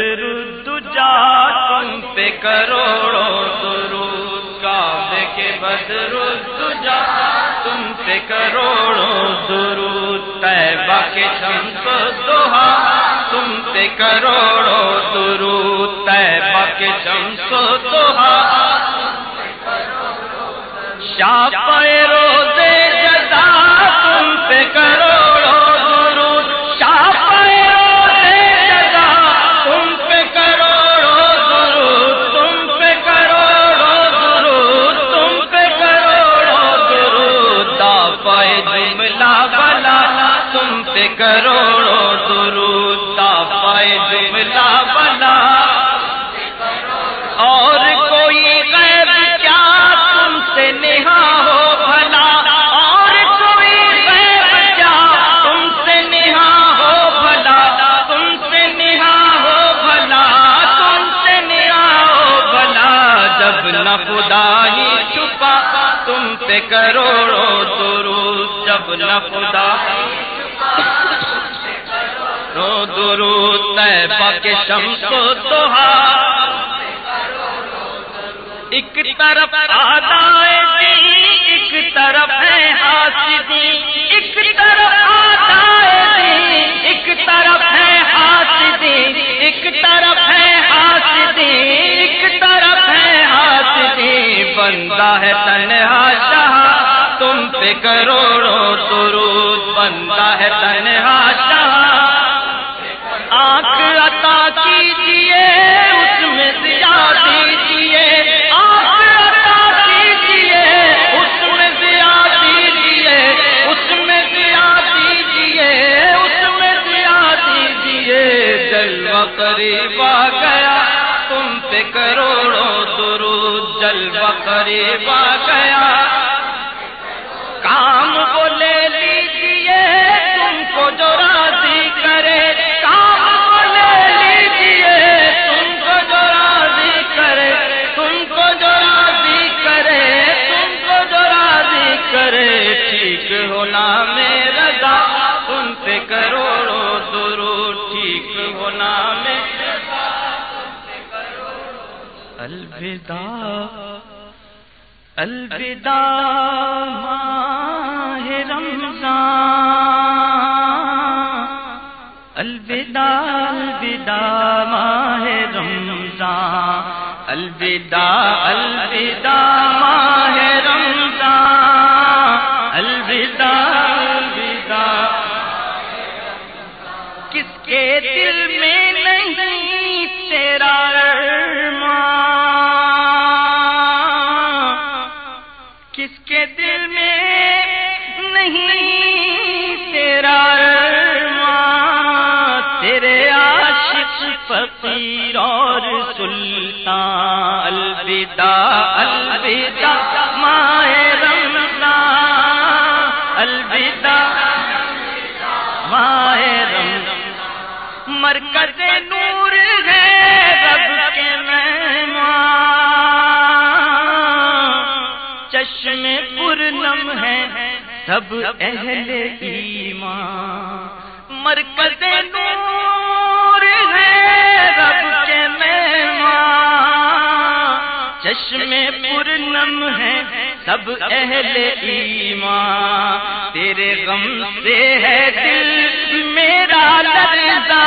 جا تم پہ کروڑوں درود کعبے کے بدر جا تم پہ کروڑوں درود طیبہ کے شمس، دوہا تم پہ کروڑوں درود طیبہ کے شمس، دوہا شاپ روزے جدا تم پہ کروڑوں پہ کروڑوں درود دا پائے جملہ بلا اور کوئی غیر کیا تم سے نہا ہو بھلا۔ اور کوئی غیر کیا تم سے نہا ہو بھلا۔ تم سے نہا ہو بھلا۔ تم سے نہا ہو بھلا۔ جب نہ خدا ہی چھپا تم پہ کروڑوں درود، جب نہ خدا رو درود طیبہ کے شمس و دوہا۔ ایک طرف آدائے دی ایک طرف ہے حاسدی۔ ایک طرف آدائے دی ایک طرف ہے حاسدی۔ ایک طرف ہے حاسدی، ایک طرف ہے حاسدی۔ بندہ ہے تنہا شاہ، تم پہ کروڑوں درود۔ بندہ ہے تنہا شاہ قریب آ گیا، تم پہ کروڑوں درود، جلوہ قریب آ گیا۔ کام کو لے لیجیے تم کو جو راضی الوداع الوداع ماہ رمضان الوداع الوداع ماہ رمضان الوداع الوداع ماہ رمضان الوداع کس کے دل میں نہیں تیرا تیرے عاشق فقیر اور سلطان، الوداع الوداع، ماہ رمضان، الوداع، ماہ رمضان۔ مرکز نور ہے رب چشم پورنم ہے، سب اہل ایمان۔ مرکز نور ہے رب کے مہمان۔ چشم پورنم ہے، سب اہل ایمان۔ تیرے غم سے ہے دل میرا لرزا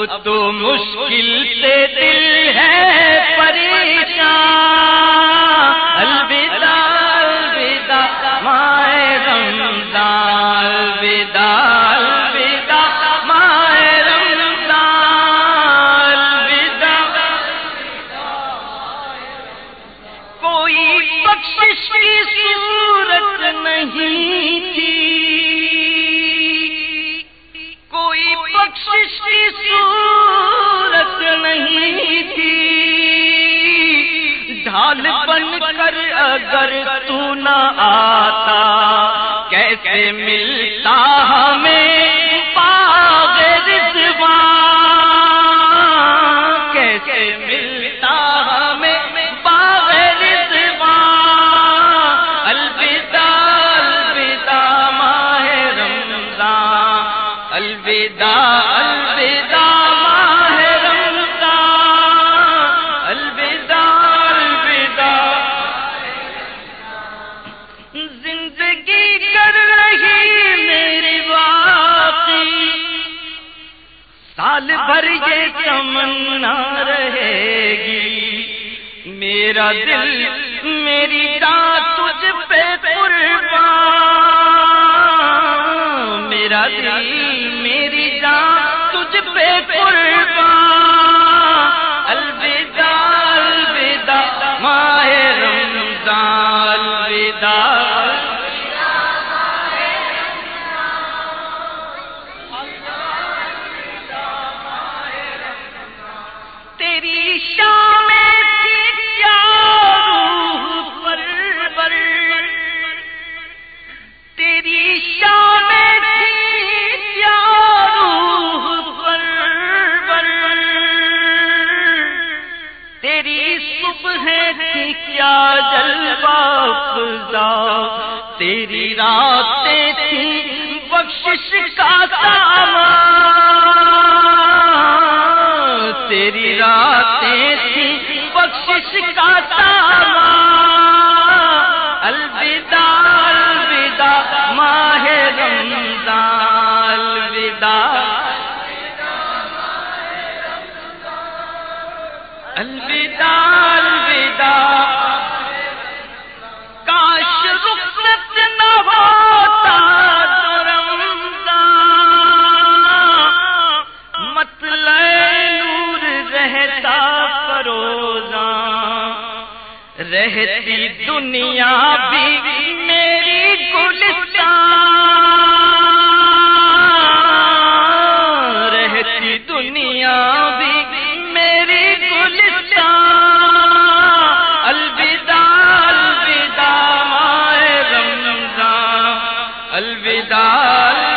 اب تو مشکل سے دل بخشش کی صورت نہیں تھی۔ ڈھال بن کر اگر تو نہ آتا، کیسے ملتا ہمیں؟ سال بھر یہ تمنا رہے گی۔ میرا دل، میری جان تجھ پہ قربان۔ میرا دل الوداع تیری راتیں تھی، بخشش کا سامان۔ تیری راتیں تھی، بخشش کا سامان۔ الوداع الوداع، ماہ رمضان۔ الوداع الوداع الوداع۔ رہتی دنیا بھی میری گلستان۔ رہتی دنیا بھی میری گلستان۔ الوداع الوداع ماہ رمضان۔ الوداع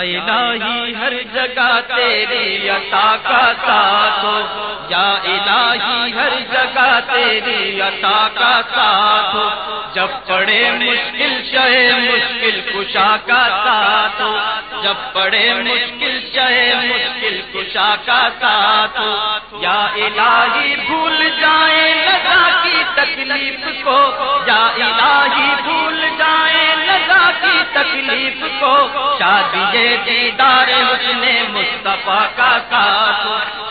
الہی ہر جگہ تیری عطا کا ساتھ ہو۔ یا الہی ہر جگہ تیری عطا کا ساتھ ہو۔ جب پڑے مشکل شہے مشکل کشا کا ساتھ ہو۔ جب پڑے مشکل شہے مشکل کشا کا ساتھ ہو۔ یا الہی بھول جائیں لگا کی تکلیف کو۔ یا الہی بھول جائیں لگا کی تکلیف کو۔ شادی دیدار حسن مصطفیٰ کا ساتھ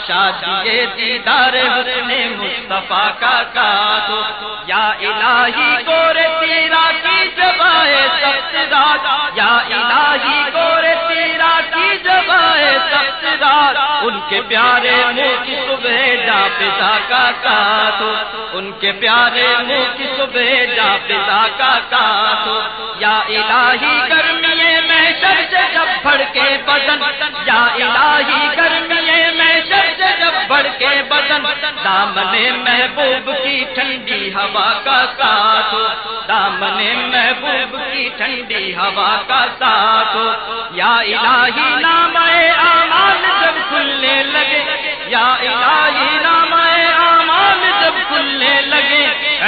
شادی دیدار حسن مصطفیٰ کا ساتھ یا الہی گور تیرا کی جبائے سخت رات۔ یا الہی گور تیرا کی جبائے سخت رات۔ ان کے پیارے منہ کی صبح جا پتا کا ساتھ ان کے پیارے منہ کی صبح جا پتا کا ساتھ یا الہی گرمیے میں شر سے جب بڑھ کے بدن، یا الہی گرمیے میں شر سے جب بڑھ کے بدن، دامن محبوب کی ٹھنڈی ہوا کا ساتھ دامن محبوب کی ٹھنڈی ہوا کا ساتھ یا الہی نام اعمال جب کھلنے لگے، یا الہی نام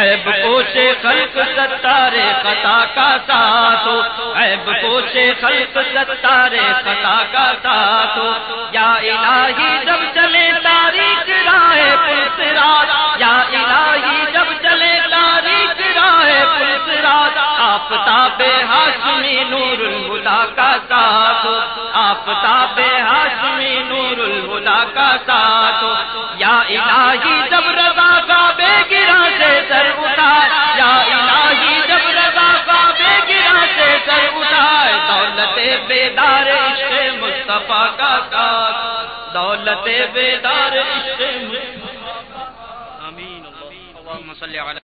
عیب پوچھے خلق ستارے خطا کا ساتھ عیب پوچھے خلق ستارے خطا کا ساتھ یا الہی جب چلے آفتاب ہاشمی نور الہدا کا ساتھ یا الہی جب رضا کا بے گرا سے سر اٹھا یا الہی جب رضا کا بے گرا سے سر اٹھائے۔ دولت بیدار عشق مصطفیٰ کا ساتھ۔ دولت بیدار عشق مصطفیٰ آمین۔ اللہم صلی علی